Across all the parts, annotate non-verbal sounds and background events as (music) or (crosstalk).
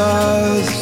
stars.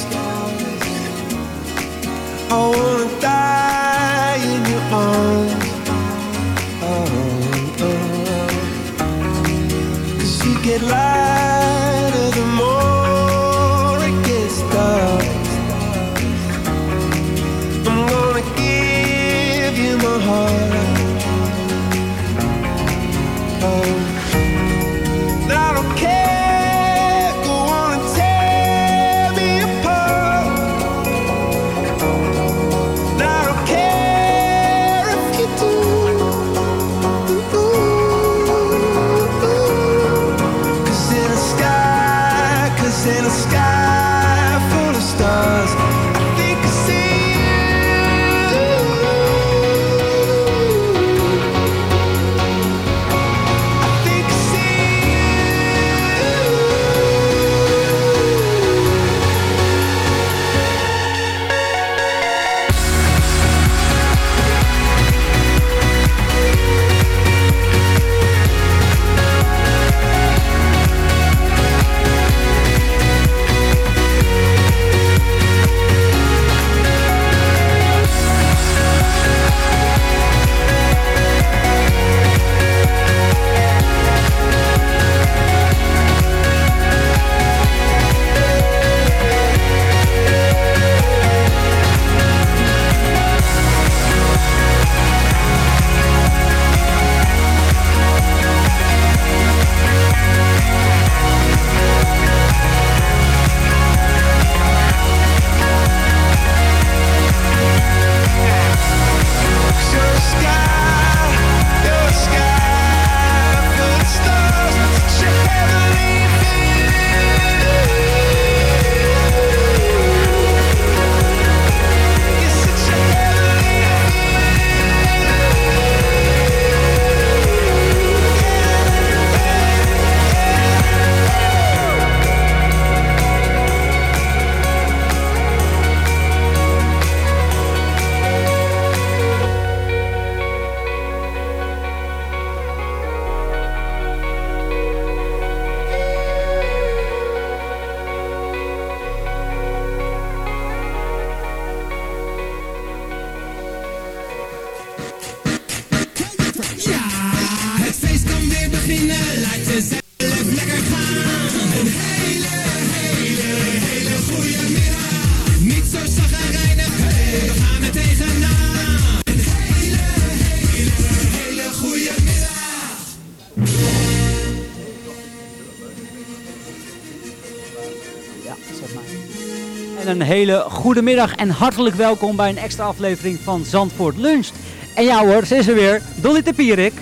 Hele goede middag en hartelijk welkom bij een extra aflevering van Zandvoort Lunch. En ja hoor, ze is er weer, Dolly de Pierik.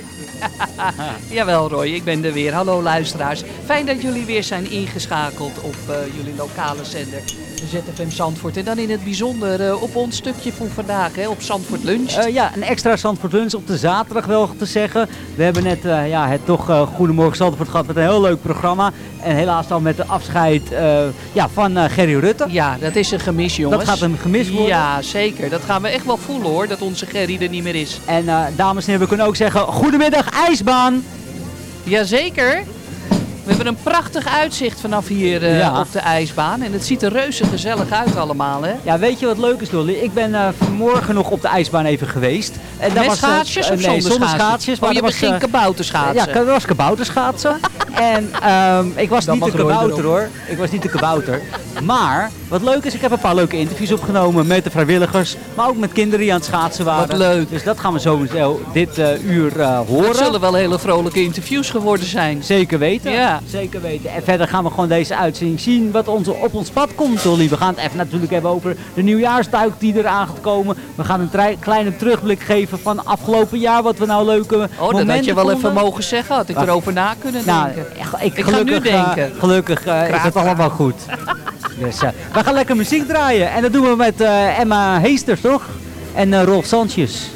(laughs) Jawel Roy, ik ben er weer. Hallo luisteraars. Fijn dat jullie weer zijn ingeschakeld op eh, jullie lokale zender. ZFM Zandvoort. En dan in het bijzonder eh, op ons stukje van vandaag, hè, op Zandvoort Lunch. Eh, ja, een extra Zandvoort Lunch op de zaterdag wel te zeggen. We hebben net ja, het toch Goedemorgen Zandvoort gehad met een heel leuk programma. En helaas dan met de afscheid eh, ja, van eh, Gerry Rutte. ja, dat is een gemis jongens. Dat gaat een gemis worden. Ja, zeker. Dat gaan we echt wel voelen hoor, dat onze Gerry er niet meer is. En eh, dames en heren, we kunnen ook zeggen, goedemiddag ijsbaan. Jazeker. We hebben een prachtig uitzicht vanaf hier Ja. op de ijsbaan. En het ziet er reuze gezellig uit allemaal hè. Ja, weet je wat leuk is, Dolly? Ik ben vanmorgen nog op de ijsbaan even geweest. En Met was, schaatsjes of nee, zonder schaatsjes? maar Oh, je er bent was, geen kabouterschaatsen. Ja, dat was kabouterschaatsen. (laughs) en ehm, ik was Dat niet de kabouter hoor. Ik was niet de kabouter. Maar wat leuk is, ik heb een paar leuke interviews opgenomen met de vrijwilligers. Maar ook met kinderen die aan het schaatsen waren. Wat leuk. Dus dat gaan we sowieso dit eh, uur eh, horen. Het zullen wel hele vrolijke interviews geworden zijn. Zeker weten. Ja. Zeker weten. En verder gaan we gewoon deze uitzending zien wat ons op ons pad komt, Dolly. We gaan het even natuurlijk hebben over de nieuwjaarsduik die eraan gaat komen. We gaan een kleine terugblik geven van afgelopen jaar. Wat we nou leuke Oh, dat had je wel vonden. even mogen zeggen. Had ik Wacht. erover na kunnen Nou, denken. Ik, Ik ga nu gelukkig, eh, denken. gelukkig eh, is het allemaal goed. Dus eh, we gaan lekker muziek draaien. En dat doen we met Emma Heesters, toch? En Rolf Sanchez.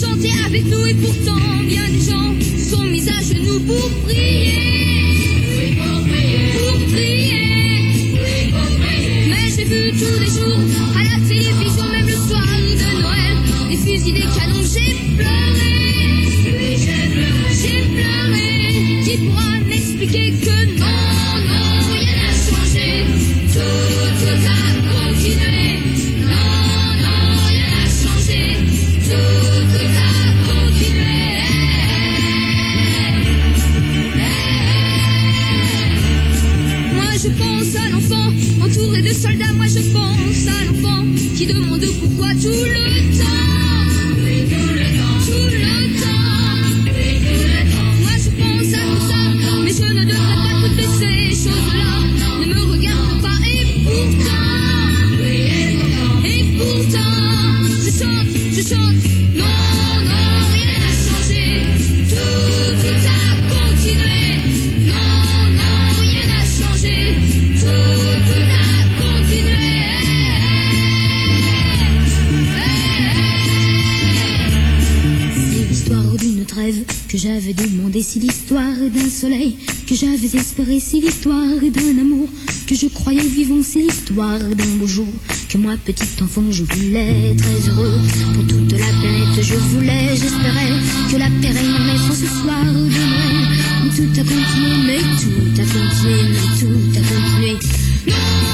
Chanté avec nous et pourtant bien des gens sont mis à genoux pour prier. pour prier. Mais j'ai vu tous les jours à la télévision, même le soir de Noël, des fusils, des canons, j'ai pleuré. J'ai pleuré. Qui pourra le soldat, moi je fonce. J'avais espéré, c'est l'histoire d'un amour que je croyais vivant, c'est l'histoire d'un beau jour que moi, petit enfant, je voulais très heureux pour toute la planète, je voulais, j'espérais que la paix être ce soir de Noël. Tout a continué, mais tout a continué, mais tout a continué.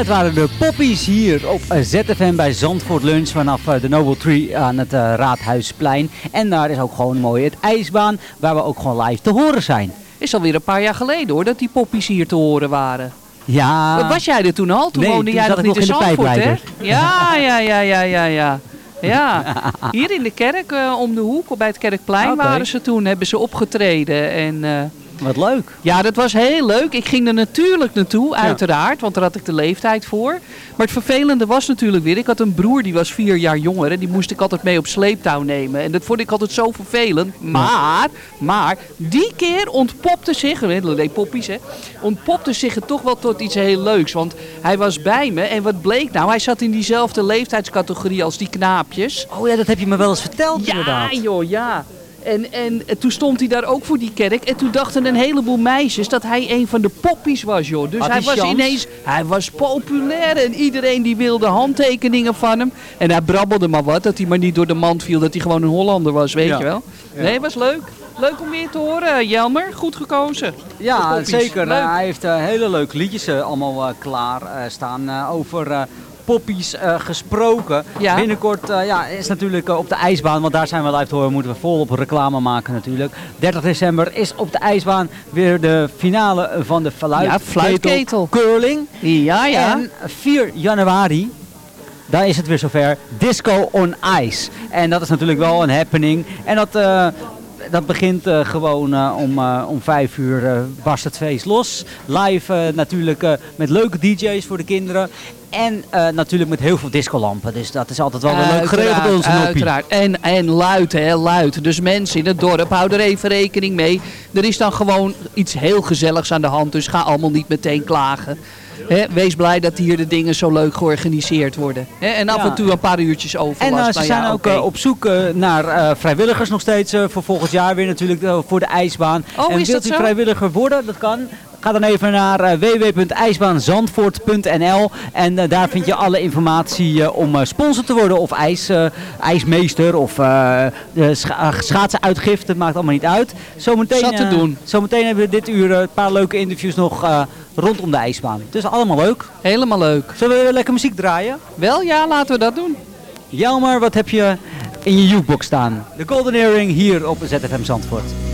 Het waren de poppies hier op eh, ZFM bij Zandvoort Lunch vanaf eh, de Noble Tree aan het eh, Raadhuisplein. En daar is ook gewoon mooi het ijsbaan waar we ook gewoon live te horen zijn. Is alweer een paar jaar geleden hoor, dat die poppies hier te horen waren. Ja, Was jij er toen al? Toen Nee, woonde toen jij nog niet in Zandvoort, hè? (laughs) Ja, ja, ja, ja, ja, ja. Ja, (laughs) hier in de kerk om de hoek, bij het Kerkplein waren ze toen, hebben ze opgetreden. En wat leuk. ja, dat was heel leuk. Ik ging er natuurlijk naartoe, uiteraard, want daar had ik de leeftijd voor. Maar het vervelende was natuurlijk weer, ik had een broer die was vier jaar jonger en die moest ik altijd mee op sleeptouw nemen. En dat vond ik altijd zo vervelend. Maar, maar, die keer ontpopte zich, nee, poppies hè, ontpopte zich het toch wel tot iets heel leuks. Want hij was bij me en wat bleek nou, hij zat in diezelfde leeftijdscategorie als die knaapjes. Oh ja, dat heb je me wel eens verteld Ja, inderdaad. joh, ja. En, en toen stond hij daar ook voor die kerk. En toen dachten een heleboel meisjes dat hij een van de poppies was, joh. Dus Had hij hij was chance? ineens, hij was populair. En iedereen die wilde handtekeningen van hem. En hij brabbelde maar wat, dat hij maar niet door de mand viel. Dat hij gewoon een Hollander was, weet Ja. je wel. Nee, was leuk. Leuk om weer te horen, Jelmer. Goed gekozen. Ja, zeker. Leuk. Eh, hij heeft eh, hele leuke liedjes eh, allemaal eh, klaar eh, staan eh, over eh, poppies eh, gesproken. Ja. Binnenkort eh, ja, is natuurlijk eh, op de ijsbaan, want daar zijn we live te horen, moeten we volop reclame maken natuurlijk. 30 december is op de ijsbaan weer de finale van de fluitketel, Ja, curling. Ja, ja. En 4 januari, daar is het weer zover, Disco on Ice. En dat is natuurlijk wel een happening. En dat, dat begint eh, gewoon eh, om, eh, om 5 uur barst het feest los. Live natuurlijk met leuke DJ's voor de kinderen. En natuurlijk met heel veel discolampen. Dus dat is altijd wel weer leuk geregeld bij noppie. Uiteraard. En, en luid, hè, luid. Dus mensen in het dorp, hou er even rekening mee. Er is dan gewoon iets heel gezelligs aan de hand. Dus ga allemaal niet meteen klagen. Wees blij dat hier de dingen zo leuk georganiseerd worden. En af Ja. en toe een paar uurtjes En overlast. eh, ze Nou zijn ja, ook eh, op zoek eh, naar vrijwilligers nog steeds voor volgend jaar weer natuurlijk voor de ijsbaan. Oh, en is wilt dat u vrijwilliger worden? Dat kan. Ga dan even naar www.ijsbaanzandvoort.nl en daar vind je alle informatie om sponsor te worden of ijs, ijsmeester of scha schaatsenuitgift. Het maakt allemaal niet uit. Zometeen, Zat te doen. zometeen hebben we dit uur een paar leuke interviews nog rondom de ijsbaan. Dus allemaal leuk. Helemaal leuk. Zullen we lekker muziek draaien? Wel, ja, laten we dat doen. Jelmer, wat heb je in je jukebox staan? De Golden Earring hier op ZFM Zandvoort.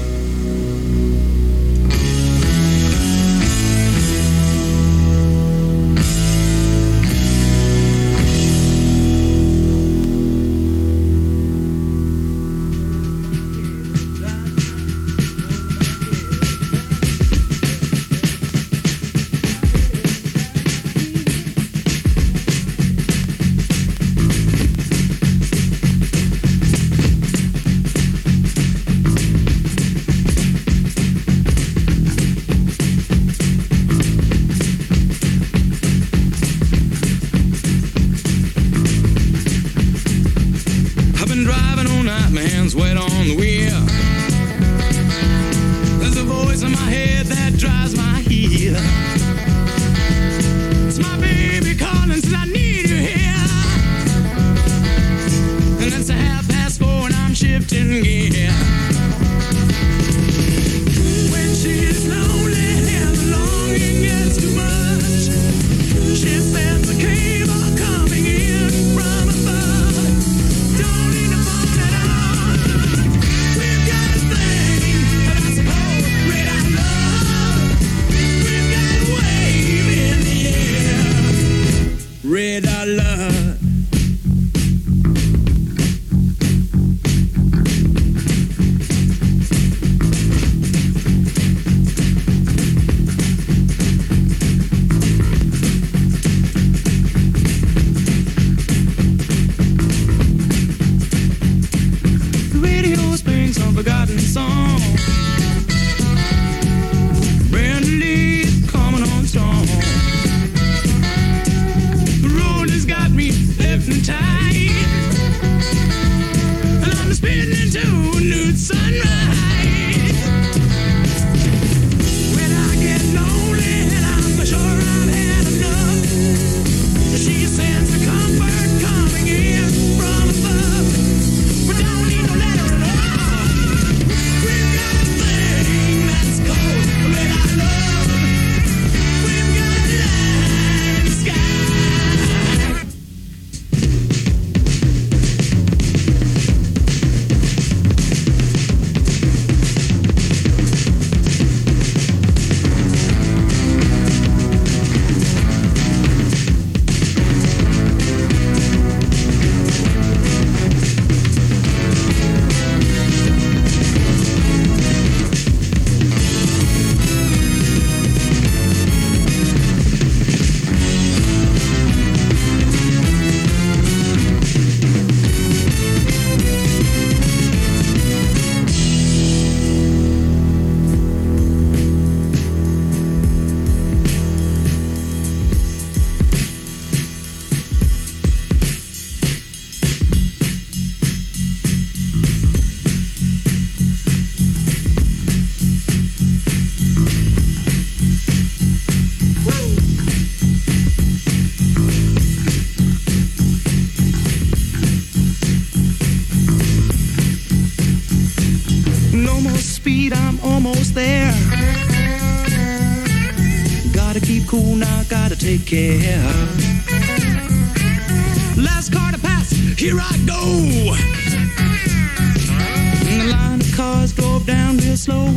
Slow. And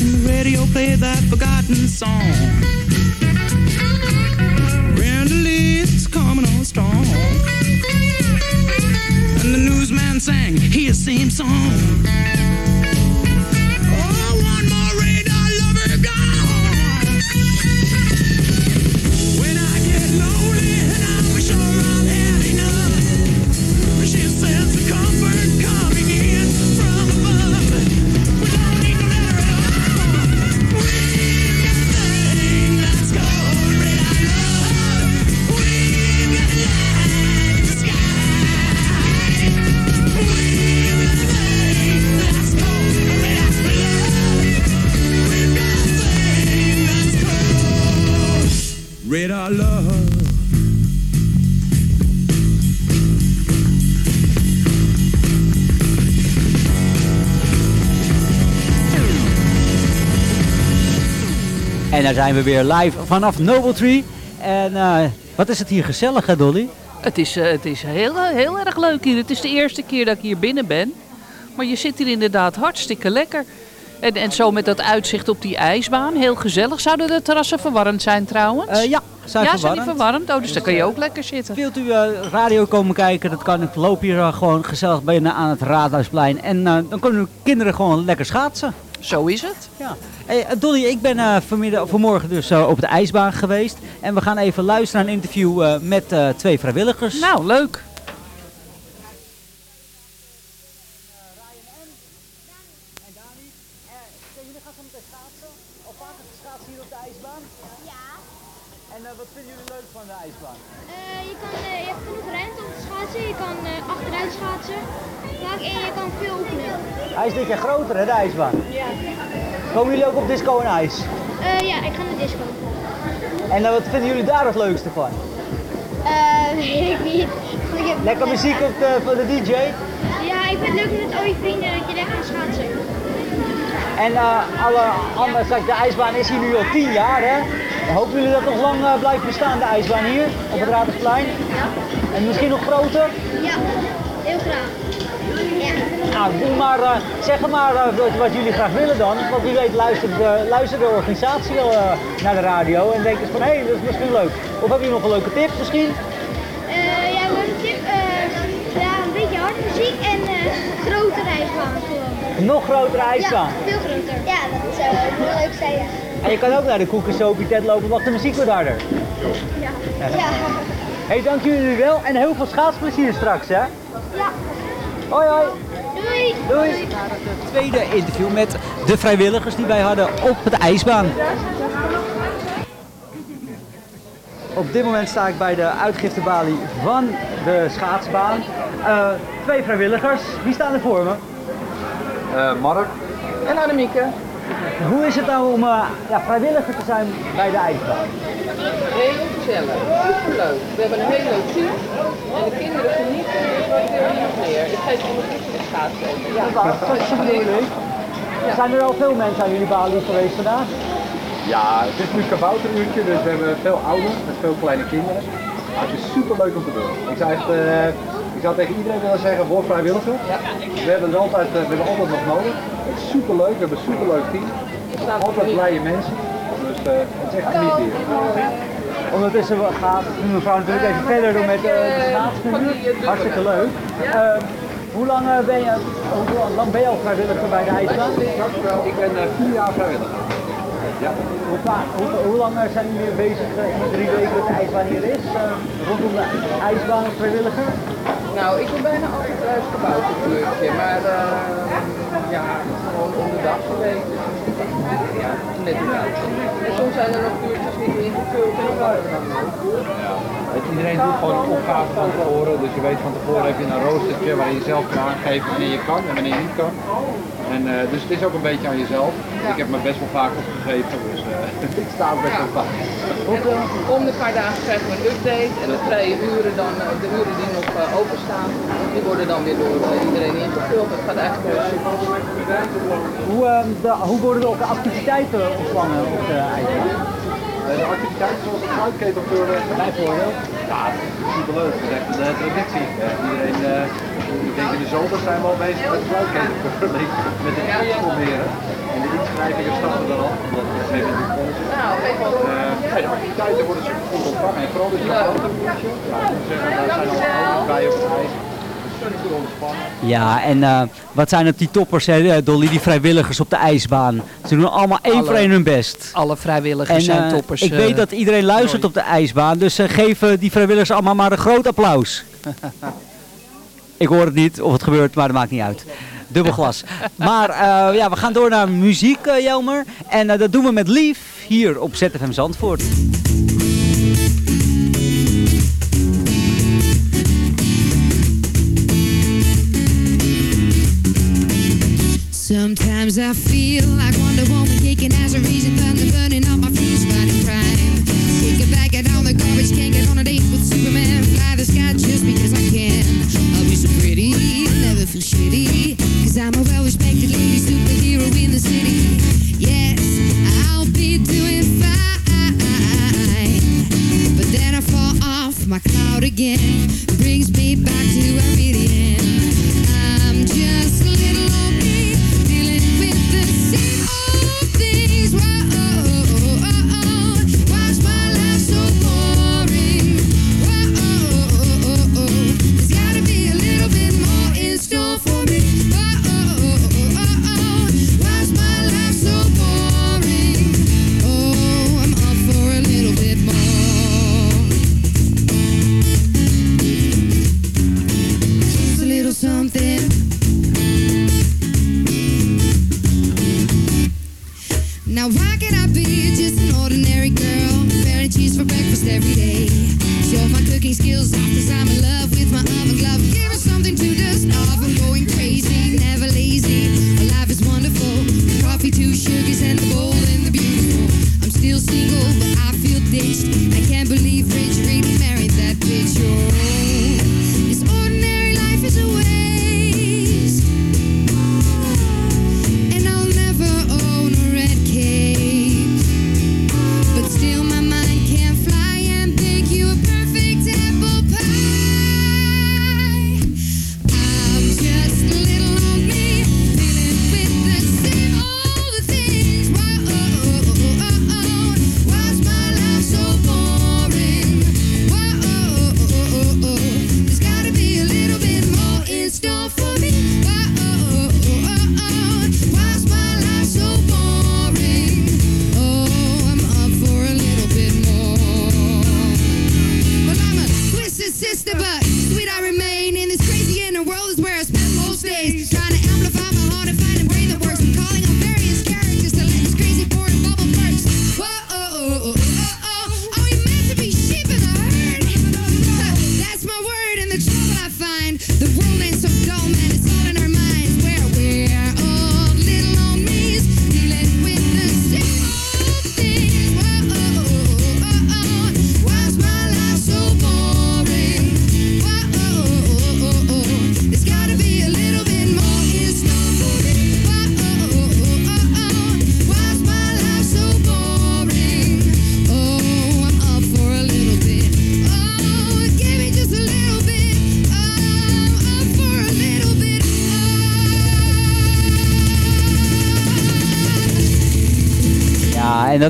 the radio played that forgotten song. Brenda coming on strong. And the newsman sang his same song. Daar zijn we weer live vanaf Noble Tree. En eh, wat is het hier gezellig, hè, Dolly? Het is, eh, het is heel, heel erg leuk hier. Het is de eerste keer dat ik hier binnen ben. Maar je zit hier inderdaad hartstikke lekker. En, en zo met dat uitzicht op die ijsbaan. Heel gezellig. Zouden de terrassen verwarmd zijn trouwens? Eh, ja, zijn ja, verwarmd. zijn die verwarmd? Oh, dus daar kan je ook lekker zitten. Wilt u radio komen kijken, dat kan. Ik loop hier gewoon gezellig binnen aan het Raadhuisplein. En dan kunnen uw kinderen gewoon lekker schaatsen. Zo is het. Ja. Hey, eh, Dolly, ik ben eh, vanmiddag, vanmorgen dus eh, op de ijsbaan geweest. En we gaan even luisteren naar een interview eh, met eh, twee vrijwilligers. Nou, leuk. En wat vinden jullie leuk van de ijsbaan? Eh, je, kan, eh, je hebt genoeg ruimte om te schaatsen. Je kan eh, achteruit schaatsen. Vaak, en je kan veel oefenen. Hij is dit keer groter, hè, de ijsbaan? Ja. Komen jullie ook op disco en ijs? Eh, ja, ik ga naar disco. En eh, wat vinden jullie daar het leukste van? Eh, (laughs) weet ik niet. Ik heb- Lekker muziek op de, van de DJ. Ja, ik vind het leuk met al je vrienden dat je gaat schaatsen. En eh, alle andere, de ijsbaan is hier nu al 10 jaar, hè? Hopen jullie dat nog lang eh, blijft bestaan, de ijsbaan hier op het Raadhuisplein? Ja. En misschien nog groter? Ja, heel graag. Ja. Nou, doe maar, eh, zeg maar eh, wat, wat jullie graag willen dan. Want wie weet luistert de, luistert de organisatie wel eh, naar de radio en denkt eens van hé, hey, dat is misschien leuk. Of hebben jullie nog een leuke tip misschien? Eh, ja, we hebben een tip. ja, een beetje harde muziek en eh grote ijsbaan nog grotere ijsbaan. Ja, veel groter. Ja, leuk zijn. En je kan ook naar de koekensopie tent lopen, mag de muziek wat harder. Ja. Ja. hey, dank jullie wel en heel veel schaatsplezier straks, hè? ja. Hoi, hoi. Doei. Doei. Het tweede interview met de vrijwilligers die wij hadden op de ijsbaan. Op dit moment sta ik bij de uitgiftebalie van de schaatsbaan. Eh, twee vrijwilligers. Wie staan er voor me? Eh, Mark. En Annemieke. Hoe is het nou om eh, ja, vrijwilliger te zijn bij de ijsbaan? Heel gezellig. Superleuk. We hebben een heel leuk team. En de kinderen genieten. Nog meer? Ik geef ondertussen de schaatsen. Ja, dat is bedoeling. Zijn er al veel mensen aan jullie balie geweest vandaag? Ja, het is nu kabouteruurtje, dus we hebben veel ouders met veel kleine kinderen. Maar het is super leuk om te doen. Ik zou, echt, eh, ik zou tegen iedereen willen zeggen, word vrijwilliger. We hebben het altijd, eh, we hebben altijd nog nodig. Het is super leuk, we hebben een super leuk team. Altijd blije mensen. Dus eh, het is echt geniet hier. Ondertussen gaat mevrouw natuurlijk even verder door met eh, de schaatsmuur. Hartstikke leuk. Eh, hoe lang, ben je, hoe lang ben je al vrijwilliger bij de ijsbaan? Ik ben vier jaar vrijwilliger. Ja. Hoe, va- hoe, hoe lang zijn jullie bezig in de drie weken dat de ijsbaan hier is? Eh, rondom de ijsbaan als vrijwilliger? Nou, ik ben bijna altijd thuis kabouteruurtje. Maar eh, ja, gewoon om de dag geweest. Ja, net een. En soms zijn er nog uurtjes niet ingevuld en dan dan je, Iedereen doet gewoon een opgave van tevoren, dus je weet van tevoren heb je een roostertje waarin je zelf kan aangeven wanneer je kan en wanneer je niet kan. En, eh, dus het is ook een beetje aan jezelf. Ik heb me best wel vaak opgegeven, dus eh, (laughs) ik sta ook best wel vaak. En om de paar dagen krijgen we een update en de vrije uren, dan, eh, de uren die nog eh, openstaan, die worden dan weer door eh, iedereen ingevuld. Het gaat eigenlijk heel super. Hoe, eh, de, hoe worden ook de activiteiten ontvangen op de? Eh, de activiteiten zoals het sluitketelvuurwerk bijvoorbeeld. Ja, het is superleuk. Het is echt een eh, traditie. Eh, iedereen, eh, ik denk in de zomer zijn we al bezig met (laughs) met het uitproberen. En de inschrijvingen starten er al, omdat het. Nou, door. Eh, de activiteiten worden super goed ontvangen. En vooral ik moet zeggen, daar zijn al bij op het ijs. Ja, en eh, wat zijn het die toppers, hè, Dolly, die vrijwilligers op de ijsbaan? Ze doen allemaal één voor één hun best. Alle vrijwilligers zijn eh, toppers. ik eh, weet dat iedereen luistert op de ijsbaan, dus uh, geef eh, die vrijwilligers allemaal maar een groot applaus. (laughs) ik hoor het niet of het gebeurt, maar dat maakt niet uit. Dubbel glas. (laughs) maar eh, ja, we gaan door naar muziek, eh, Jelmer. En eh, dat doen we met Lief hier op ZFM Zandvoort. Sometimes I feel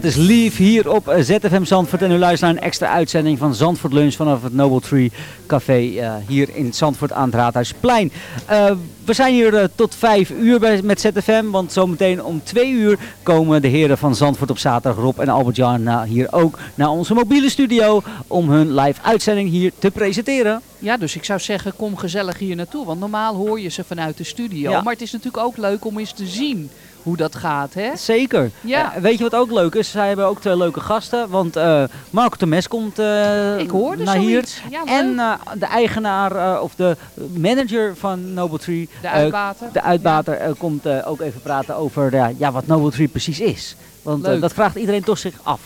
dat is lief hier op eh, ZFM Zandvoort. En u luistert naar een extra uitzending van Zandvoort Lunch vanaf het Noble Tree Café eh, hier in Zandvoort aan het Raadhuisplein. Eh, we zijn hier tot vijf uur bij, met ZFM, want zometeen om twee uur komen de heren van Zandvoort op zaterdag, Rob en Albert-Jan, hier ook naar onze mobiele studio om hun live uitzending hier te presenteren. Ja, dus ik zou zeggen, kom gezellig hier naartoe. Want normaal hoor je ze vanuit de studio. Ja. Maar het is natuurlijk ook leuk om eens te zien hoe dat gaat, hè? Zeker. Ja. Eh, weet je wat ook leuk is? Zij hebben ook twee leuke gasten. Want eh Marco Temes komt eh, Ik hoorde naar hier. Ja. En de eigenaar of de manager van Noble Tree, De uitbater. de uitbater, komt ook even praten over ja, wat Noble Tree precies is. Want dat vraagt iedereen toch zich af.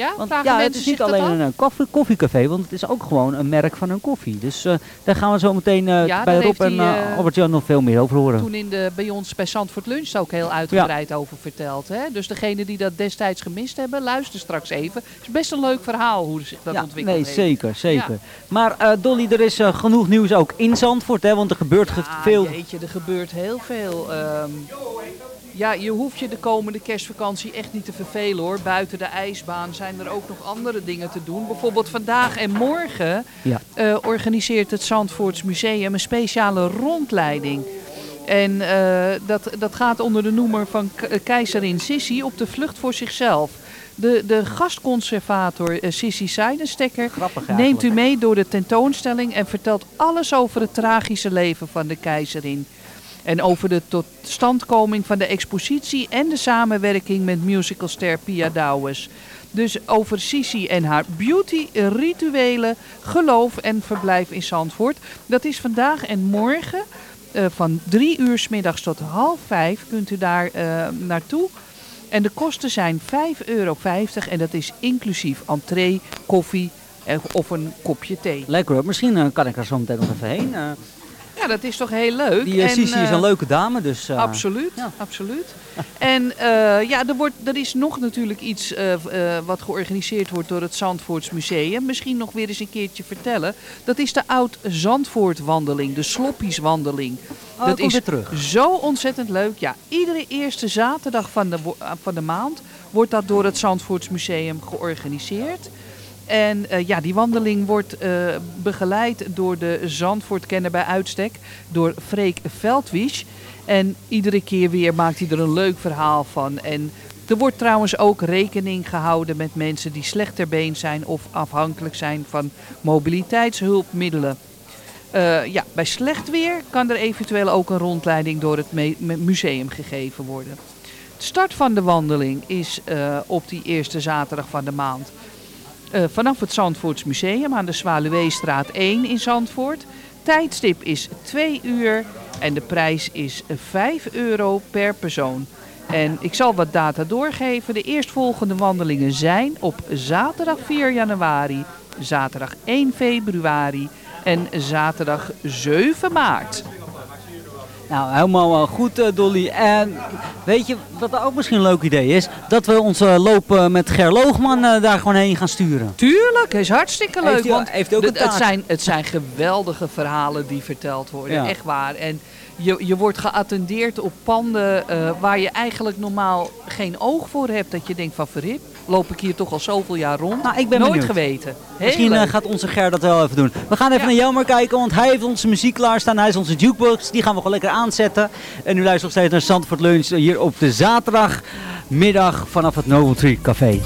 Ja, Want ja, het is niet alleen een eh, koffie, koffiecafé, want het is ook gewoon een merk van een koffie. Dus eh, daar gaan we zo meteen eh, Ja, bij Rob en eh, Albert-Jan nog veel meer over horen. Toen in de, bij ons bij Zandvoort Lunch ook heel uitgebreid over verteld. Hè? Dus degene die dat destijds gemist hebben, luister straks even. Het is best een leuk verhaal hoe zich dat ja, ontwikkeld nee, heeft. zeker, zeker. Maar Dolly, er is genoeg nieuws ook in Zandvoort, hè, want er gebeurt ge- veel. jeetje, er gebeurt heel veel. Ehm, ja, je hoeft je de komende kerstvakantie echt niet te vervelen hoor. Buiten de ijsbaan zijn er ook nog andere dingen te doen. Bijvoorbeeld vandaag en morgen Ja. eh, organiseert het Zandvoorts Museum een speciale rondleiding. En eh, dat, dat gaat onder de noemer van eh, keizerin Sissi op de vlucht voor zichzelf. De, de gastconservator eh, Sissi Seidenstekker neemt u mee door de tentoonstelling en vertelt alles over het tragische leven van de keizerin. En over de totstandkoming van de expositie en de samenwerking met musicalster Pia Douwes. Dus over Sisi en haar beauty, rituelen, geloof en verblijf in Zandvoort. Dat is vandaag en morgen eh, van drie uur 's middags tot half vijf kunt u daar eh, naartoe. En de kosten zijn 5,50 euro en dat is inclusief entree, koffie eh, of een kopje thee. Lekker hoor, misschien kan ik er zo meteen nog even heen. Eh. Ja, dat is toch heel leuk. die En, Sisi is eh, een leuke dame, dus... eh, Absoluut, ja. absoluut. (laughs) En eh, ja, er, wordt, er is nog natuurlijk iets eh, eh, wat georganiseerd wordt door het Zandvoorts Museum. Misschien nog weer eens een keertje vertellen. Dat is de Oud-Zandvoort-wandeling, de Sloppieswandeling. Oh, dat is zo ontzettend leuk. Ja, iedere eerste zaterdag van de, eh, van de maand wordt dat door het Zandvoorts Museum georganiseerd. En eh, ja, die wandeling wordt eh, begeleid door de Zandvoortkenner bij uitstek, door Freek Veldwisch. En iedere keer weer maakt hij er een leuk verhaal van. En er wordt trouwens ook rekening gehouden met mensen die slecht ter been zijn of afhankelijk zijn van mobiliteitshulpmiddelen. Eh, ja, bij slecht weer kan er eventueel ook een rondleiding door het museum gegeven worden. De start van de wandeling is op die eerste zaterdag van de maand. Eh, vanaf het Zandvoorts Museum aan de Zwaluweestraat 1 in Zandvoort. Tijdstip is 2 uur en de prijs is 5 euro per persoon. En ik zal wat data doorgeven. De eerstvolgende wandelingen zijn op zaterdag 4 januari, zaterdag 1 februari en zaterdag 7 maart. Nou, helemaal eh, goed, eh, Dolly. En weet je wat ook misschien een leuk idee is? Dat we onze loop eh, met Ger Loogman daar gewoon heen gaan sturen. Tuurlijk, is hartstikke leuk. Heeft want heeft ook het, zijn, het zijn geweldige verhalen die verteld worden. Ja. Echt waar. En je, je wordt geattendeerd op panden eh, waar je eigenlijk normaal geen oog voor hebt. Dat je denkt van verhip, loop ik hier toch al zoveel jaar rond. Nou, ik ben Nooit benieuwd. geweten. Heel Misschien eh, gaat onze Ger dat wel even doen. We gaan even Ja. naar Jelmer kijken, want hij heeft onze muziek klaarstaan. Hij is onze jukebox, die gaan we gewoon lekker aanzetten. En u luistert nog steeds naar Zandvoort Lunch hier op de zaterdagmiddag vanaf het Noble Tree Café.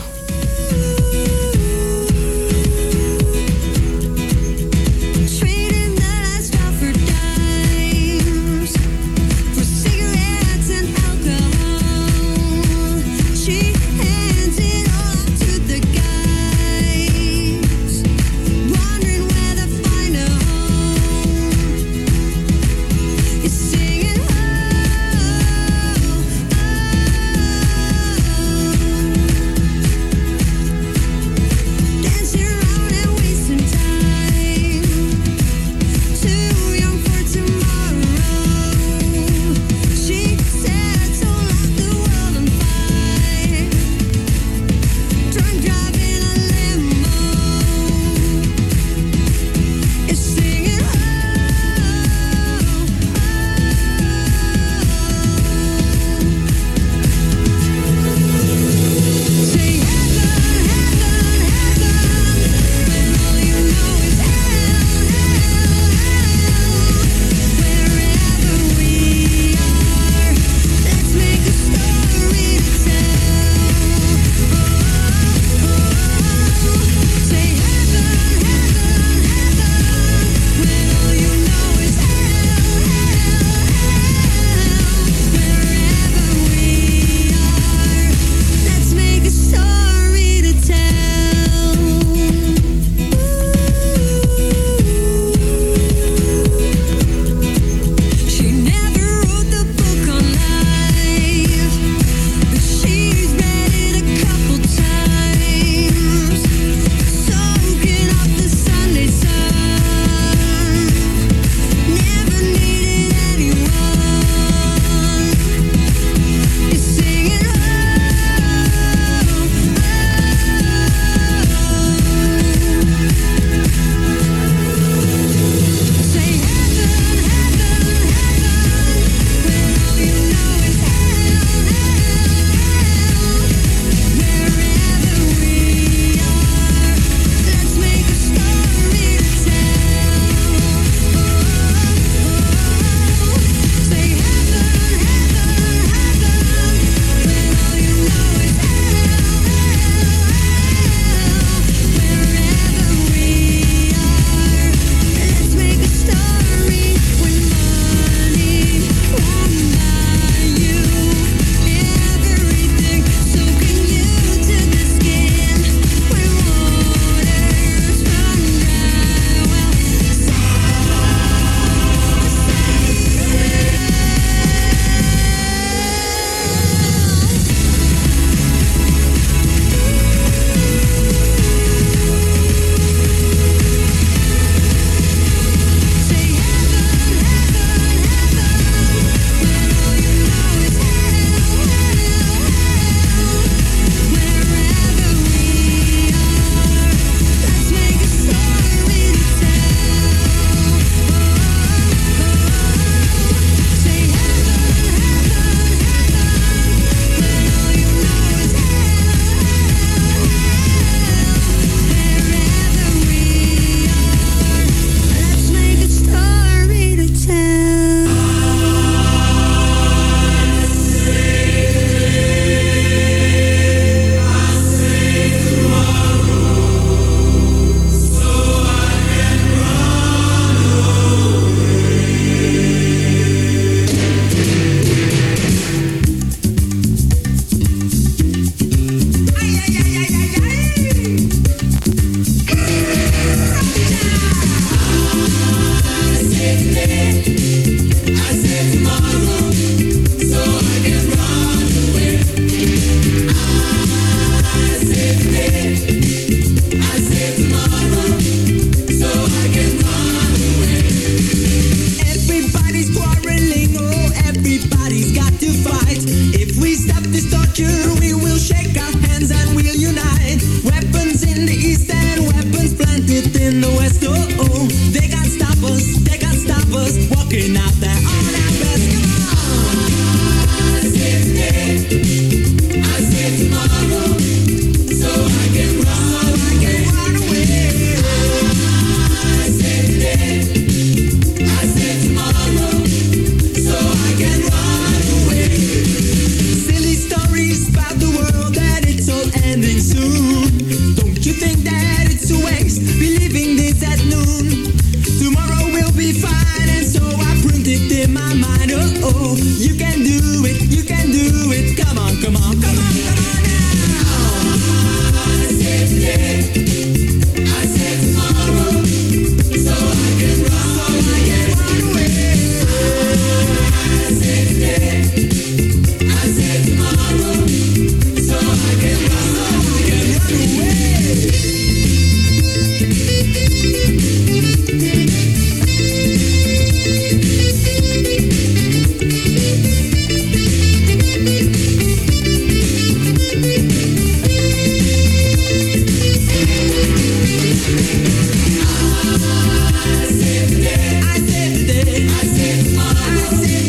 You.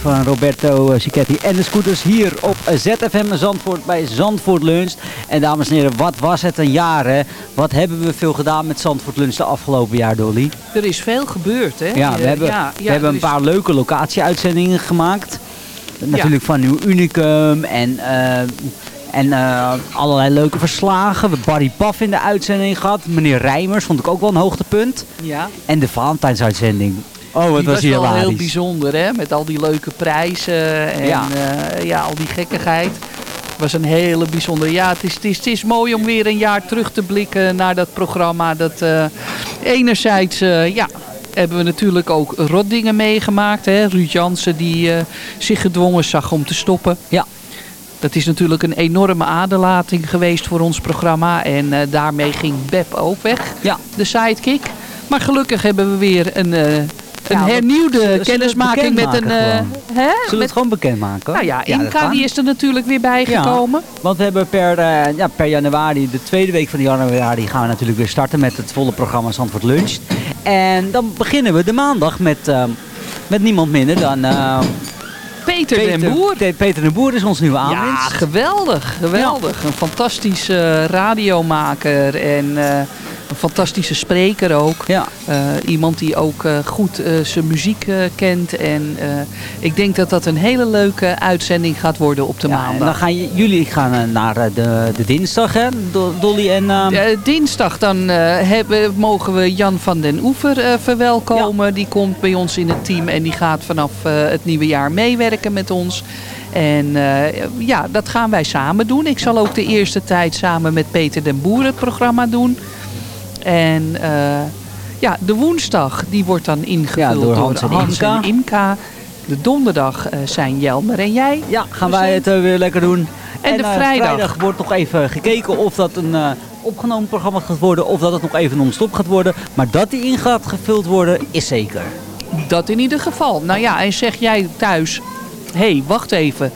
Van Roberto Cicchetti en de scooters hier op ZFM Zandvoort bij Zandvoort Lunch. En dames en heren, wat was het een jaar hè? Wat hebben we veel gedaan met Zandvoort Lunch de afgelopen jaar Dolly? Er is veel gebeurd, hè? Ja, we Eh, hebben, ja, we hebben een is- paar leuke locatie-uitzendingen gemaakt. Natuurlijk van Nieuw Unicum en, eh, en eh, allerlei leuke verslagen. We hebben Barry Paf in de uitzending gehad. Meneer Rijmers vond ik ook wel een hoogtepunt. Ja. En de Valentijnsuitzending. Oh, die was was wel heel bijzonder, hè? Met al die leuke prijzen en Ja. ja. ja, al die gekkigheid. Het was een hele bijzondere... Ja, het is, het, is, het is mooi om weer een jaar terug te blikken naar dat programma. Dat eh, enerzijds, eh, ja, hebben we natuurlijk ook rotdingen meegemaakt. Hè? Ruud Jansen die eh, zich gedwongen zag om te stoppen. Ja. Dat is natuurlijk een enorme aderlating geweest voor ons programma. En eh, daarmee ging Beb ook weg, Ja. de sidekick. Maar gelukkig hebben we weer een, eh, een Ja, hernieuwde kennismaking met een... eh, hè? Zullen we het gewoon bekendmaken? nou ja, kan. die is er natuurlijk weer bijgekomen. Want we hebben per, eh, ja, per januari, de tweede week van januari, gaan we natuurlijk weer starten met het volle programma Zandvoort Lunch. En dan beginnen we de maandag met, eh, met niemand minder dan eh, Peter, den Boer. Pe- Peter den Boer is ons nieuwe Ja, aanwinst. geweldig, geweldig. Een fantastische radiomaker en een fantastische spreker ook. Ja. Eh, iemand die ook eh, goed eh, zijn muziek kent. En ik denk dat dat een hele leuke uitzending gaat worden op de Ja, en maandag. dan gaan jullie gaan naar de, de dinsdag, hè? Do- Dolly en... eh, Eh, dinsdag dan hebben, mogen we Jan van den Oever verwelkomen. Die komt bij ons in het team en die gaat vanaf het nieuwe jaar meewerken met ons. En ja, dat gaan wij samen doen. Ik zal ook de eerste tijd samen met Peter den Boer het programma doen. En eh, ja, de woensdag die wordt dan ingevuld Ja, door Hans en Imka. en Imka. De donderdag eh, zijn Jelmer en jij. ja, gaan wij het eh, weer lekker doen. En de eh, vrijdag. wordt nog even gekeken of dat een opgenomen programma gaat worden of dat het nog even non-stop gaat worden. Maar dat die in gaat gevuld worden, is zeker. Dat in ieder geval. Nou ja, en zeg jij thuis... Hé, hey, wacht even.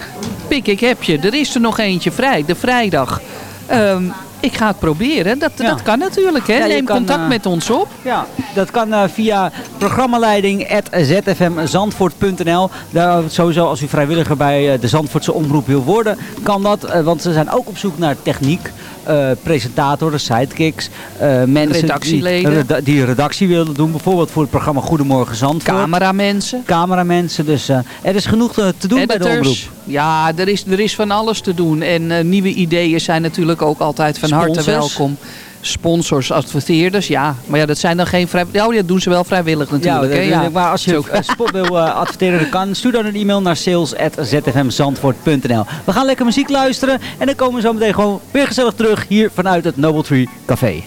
Pik, ik heb je. Er is er nog eentje vrij. De vrijdag. Ehm, Ik ga het proberen. Dat, Ja. dat kan natuurlijk, hè? Ja, Neem kan, contact eh, met ons op. Ja, dat kan eh, via programmaleiding.zfmzandvoort.nl. Daar sowieso als u vrijwilliger bij eh, de Zandvoortse Omroep wil worden, kan dat. want ze zijn ook op zoek naar techniek, eh presentatoren, sidekicks, eh, mensen Redactieleden. Die, reda- die redactie willen doen. Bijvoorbeeld voor het programma Goedemorgen Zandvoort. Cameramensen. Cameramensen. Dus eh, er is genoeg te doen bij de omroep. Editors. Ja, er is, er is van alles te doen. En nieuwe ideeën zijn natuurlijk ook altijd van harte welkom. Sponsors, adverteerders, ja. Maar ja, dat zijn dan geen vrij... Ja, dat doen ze wel vrijwillig natuurlijk. Ja, maar als je eh, spot wil eh, adverteren, dan kan. Stuur dan een e-mail naar sales.zfmzandvoort.nl. We gaan lekker muziek luisteren en dan komen we zo meteen gewoon weer gezellig terug hier vanuit het Noble Tree Café.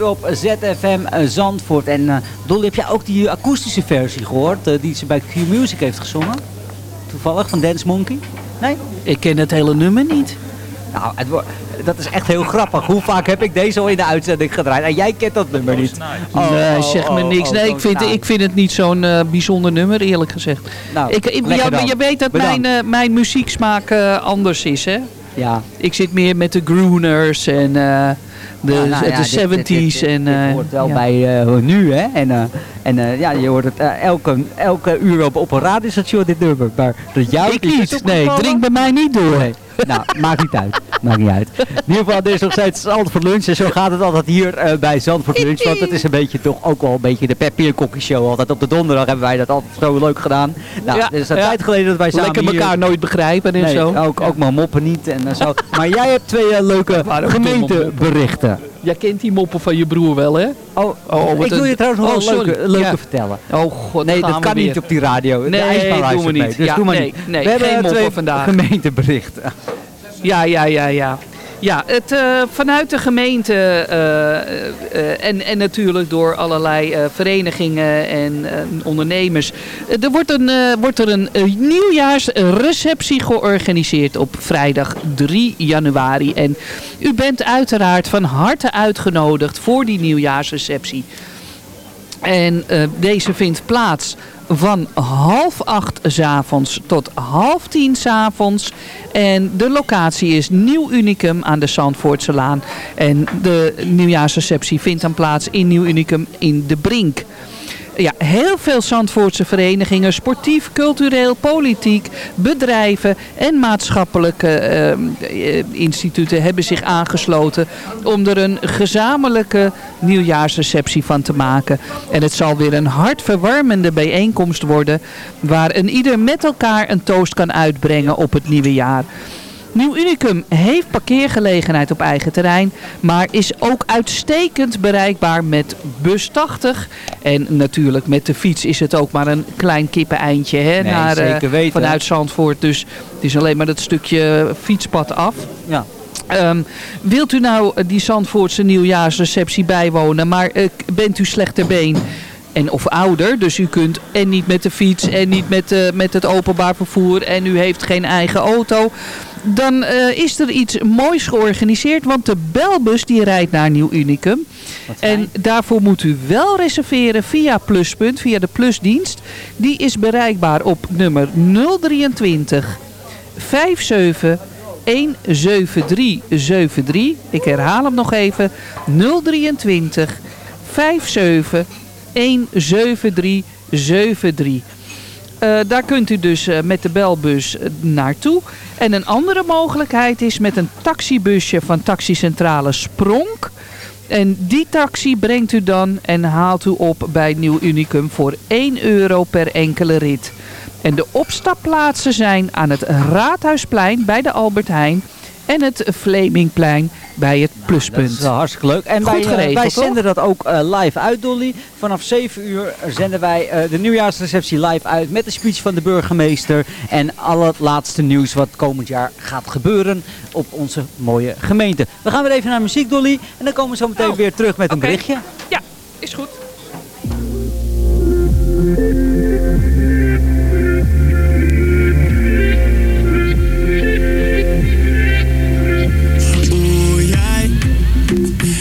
Hier op ZFM Zandvoort. En eh Dolly, heb jij ook die akoestische versie gehoord eh, die ze bij Q-Music heeft gezongen? Toevallig, van Dance Monkey? Nee? Ik ken het hele nummer niet. Nou, het dat is echt heel grappig. Hoe vaak heb ik deze al in de uitzending gedraaid? En jij kent dat nummer niet. Oh, nee, oh, zeg me oh, niks. Nee, ik vind, nou. ik vind het niet zo'n eh, bijzonder nummer, eerlijk gezegd. Nou, ik, ik, lekker ja, dan. je weet dat Bedankt. mijn, eh, mijn muzieksmaak eh, anders is, hè? Ja, Ik zit meer met de groeners en eh, de, Ja, nou ja, de dit- 70s. dit- dit- en, eh, hoort wel ja. bij eh, nu, hè. En, eh, en ja, je hoort het elke, elke uur op, op een radiostation dit nummer. Maar dat jou Ik niet. het Nee, drink bij mij niet door. Nee. Nou, (laughs) maakt niet uit. Maakt niet uit. In ieder geval, er is nog steeds Zandvoort Lunch. En zo gaat het altijd hier eh, bij Zandvoort Lunch. Want het is een beetje toch ook wel een beetje de Pepierkokkie Show. Altijd op de donderdag hebben wij dat altijd zo leuk gedaan. Nou, Ja, het is een ja. tijd geleden dat wij samen Lekker hier... elkaar nooit begrijpen en Nee, zo. ook, ook maar moppen niet en zo. Maar jij hebt twee leuke (laughs) waren gemeenteberichten. Jij kent die moppen van je broer wel, hè? Oh, Oh, wat ik wil een- je trouwens nog Oh, wel leuke, sorry. leuke Ja. vertellen. Oh god, Nee, dat kan weer. niet op die radio. Nee, doen we luistert niet. mee, dus Ja, doe maar nee, niet. nee, we hebben geen eh, moppen twee vandaag. gemeenteberichten. Ja, ja, ja, ja. Ja, het, eh, vanuit de gemeente eh, eh, en, en natuurlijk door allerlei verenigingen en ondernemers. Er wordt, een, wordt er een nieuwjaarsreceptie georganiseerd op vrijdag 3 januari. En u bent uiteraard van harte uitgenodigd voor die nieuwjaarsreceptie. En eh, deze vindt plaats van half acht avonds tot half tien avonds. En de locatie is Nieuw Unicum aan de Zandvoortse Laan. En de nieuwjaarsreceptie vindt dan plaats in Nieuw Unicum in de Brink. Ja, heel veel Zandvoortse verenigingen, sportief, cultureel, politiek, bedrijven en maatschappelijke eh, eh, instituten hebben zich aangesloten om er een gezamenlijke nieuwjaarsreceptie van te maken. En het zal weer een hartverwarmende bijeenkomst worden waar een ieder met elkaar een toast kan uitbrengen op het nieuwe jaar. Nieuw Unicum heeft parkeergelegenheid op eigen terrein, maar is ook uitstekend bereikbaar met bus 80. En natuurlijk met de fiets is het ook maar een klein kippeneindje hè, Nee, naar, eh, zeker weten. vanuit Zandvoort. Dus het is alleen maar dat stukje fietspad af. Ja. Ehm, wilt u nou eh, die Zandvoortse nieuwjaarsreceptie bijwonen, maar eh, bent u slecht ter been en of ouder, dus u kunt en niet met de fiets en niet met, met het openbaar vervoer en u heeft geen eigen auto, dan eh, is er iets moois georganiseerd, want de belbus die rijdt naar Nieuw Unicum. En daarvoor moet u wel reserveren via Pluspunt, via de Plusdienst. Die is bereikbaar op nummer 023 57 17373. Ik herhaal hem nog even. 023 57 17373. Eh, daar kunt u dus eh, met de belbus eh, naartoe. En een andere mogelijkheid is met een taxibusje van taxicentrale Spronk. En die taxi brengt u dan en haalt u op bij Nieuw Unicum voor 1 euro per enkele rit. En de opstapplaatsen zijn aan het Raadhuisplein bij de Albert Heijn en het Vlemingplein bij het Dat Pluspunt. is wel hartstikke leuk. En Goed wij, eh, geregeld, wij toch? zenden dat ook eh, live uit, Dolly. Vanaf 7 uur zenden wij eh, de nieuwjaarsreceptie live uit met de speech van de burgemeester. En al het laatste nieuws wat komend jaar gaat gebeuren op onze mooie gemeente. We gaan weer even naar muziek, Dolly. En dan komen we zo meteen Oh, weer terug met een berichtje. Ja, is goed.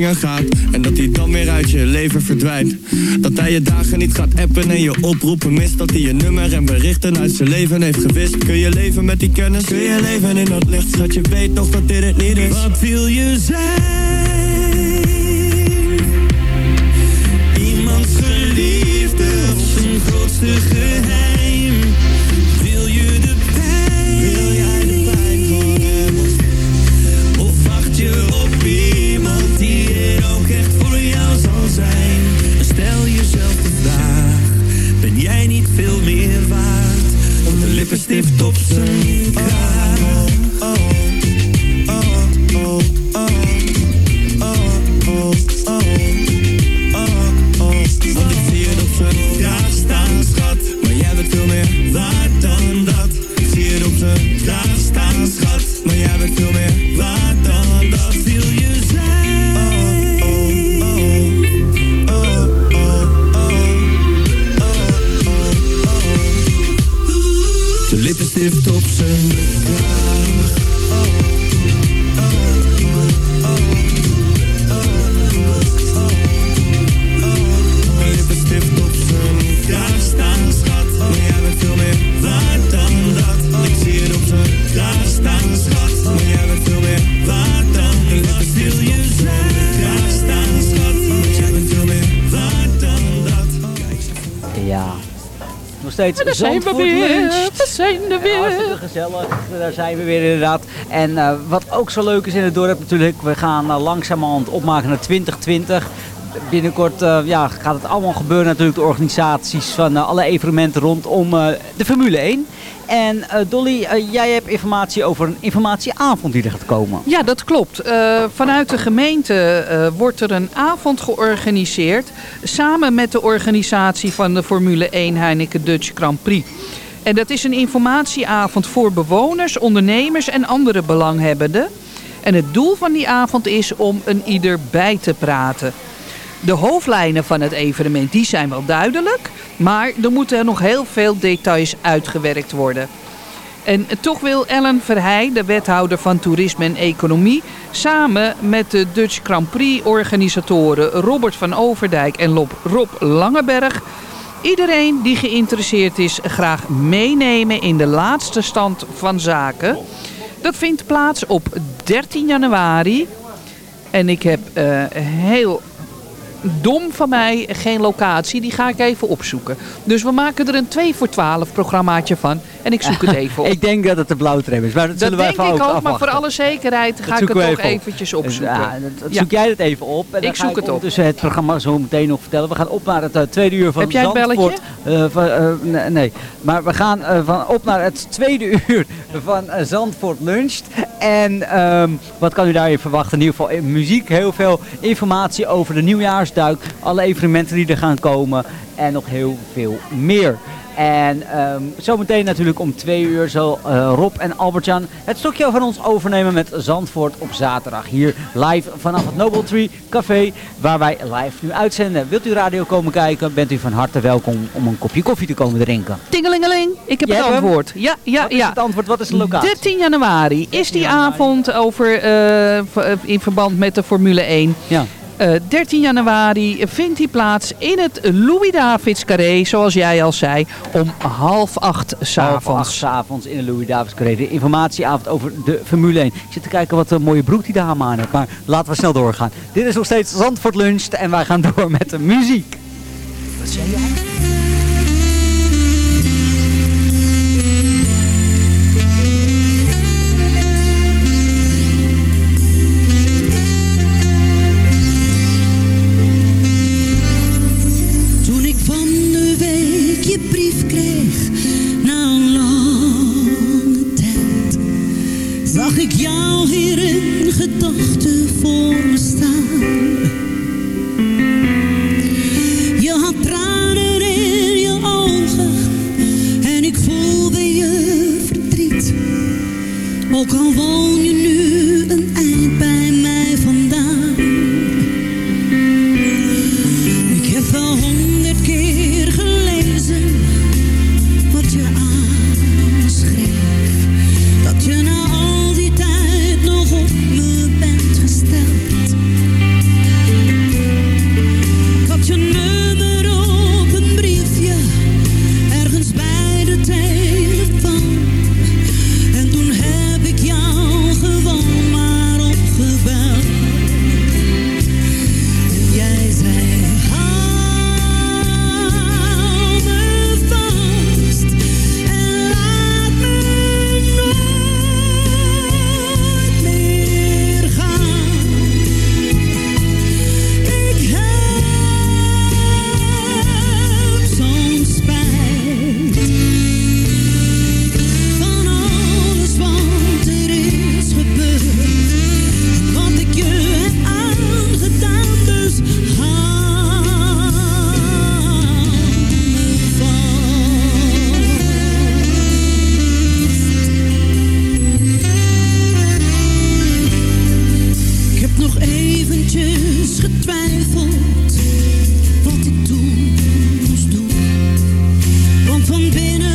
Gaat En dat hij dan weer uit je leven verdwijnt Dat hij je dagen niet gaat appen en je oproepen mist Dat hij je nummer en berichten uit zijn leven heeft gewist Kun je leven met die kennis? Kun je leven in dat licht? Schat, je weet toch dat dit het niet is Wat wil je zijn? Daar zijn we weer. We zijn er weer. hartstikke gezellig. Daar zijn we weer inderdaad. En eh, wat ook zo leuk is in het dorp natuurlijk, we gaan uh, langzamerhand opmaken naar 2020. Binnenkort eh, ja, gaat het allemaal gebeuren natuurlijk, de organisaties van alle evenementen rondom eh, de Formule 1. En eh, Dolly, eh, jij hebt informatie over een informatieavond die er gaat komen. Ja, dat klopt. Eh, vanuit de gemeente wordt er een avond georganiseerd. Samen met de organisatie van de Formule 1 Heineken Dutch Grand Prix. En dat is een informatieavond voor bewoners, ondernemers en andere belanghebbenden. En het doel van die avond is om een ieder bij te praten. De hoofdlijnen van het evenement die zijn wel duidelijk, maar er moeten nog heel veel details uitgewerkt worden. En toch wil Ellen Verheij, de wethouder van Toerisme en Economie, samen met de Dutch Grand Prix organisatoren Robert van Overdijk en Rob Langeberg iedereen die geïnteresseerd is graag meenemen in de laatste stand van zaken. Dat vindt plaats op 13 januari. En ik heb eh, heel dom van mij geen locatie. Die ga ik even opzoeken. Dus we maken er een 2 voor 12 programmaatje van. En ik zoek het (laughs) even op. ik denk dat het de blauwtreem is, maar dat, dat zullen wij denk ik ook, maar voor alle zekerheid ga ik het even op. eventjes opzoeken. Ja, dat, zoek jij het even op. En dan Ik ga zoek het op. ondertussen het programma zo meteen nog vertellen. We gaan op naar het eh, tweede uur van Heb jij een Zandvoort. Eh, van, eh, nee, maar we gaan van op naar het tweede (laughs) uur van Zandvoort Luncht. En ehm, wat kan u daarin verwachten? In ieder geval muziek, heel veel informatie over de Alle evenementen die er gaan komen. En nog heel veel meer. En ehm, zometeen natuurlijk om twee uur zal eh, Rob en Albert-Jan het stokje van ons overnemen met Zandvoort op zaterdag. Hier live vanaf het Noble Tree Café, waar wij live nu uitzenden. Wilt u radio komen kijken, bent u van harte welkom om een kopje koffie te komen drinken. Tingelingeling, ik heb het hem? antwoord. Ja, ja, Wat is ja. het antwoord? Wat is de locatie? 13 januari is die avond over, eh, eh, in verband met de Formule 1. Ja. Eh, 13 januari vindt die plaats in het Louis Davids Carré, zoals jij al zei, om half acht Half acht s'avonds. in de Louis Davids Carré. De informatieavond over de Formule 1. Ik zit te kijken wat een mooie broek die dame aan heeft. Maar laten we snel doorgaan. Dit is nog steeds Zandvoort Lunch en wij gaan door met de muziek. Wat zei jij?